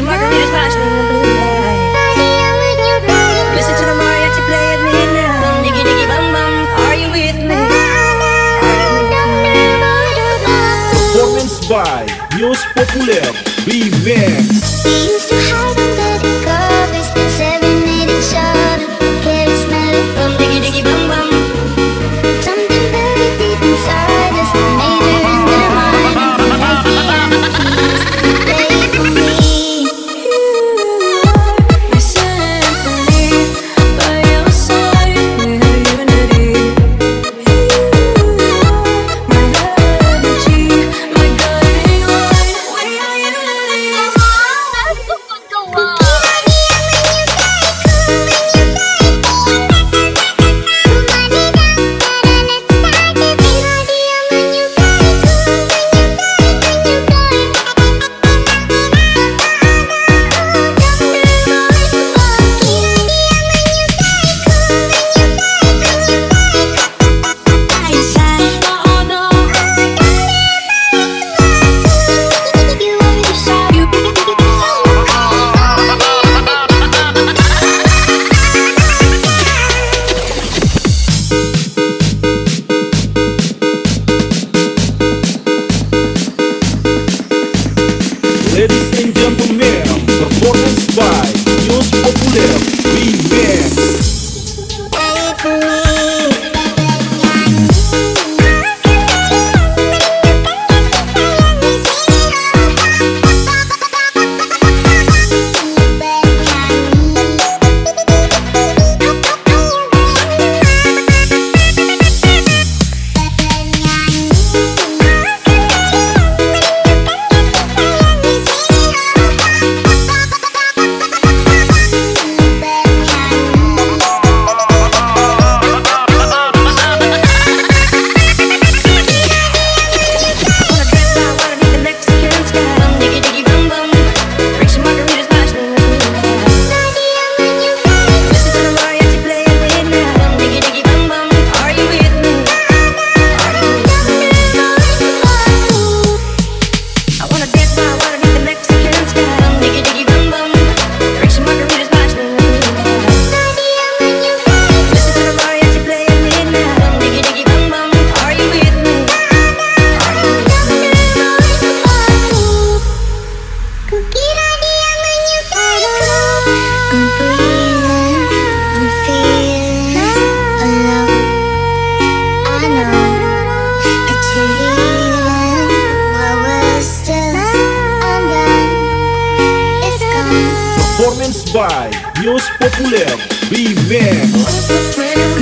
Some margaritas passing in the blue. Listen to the mariachi are you with me? Performance by News Popular B-Max. tem and mesmo. performance by News Popular. by News Popular B-Max.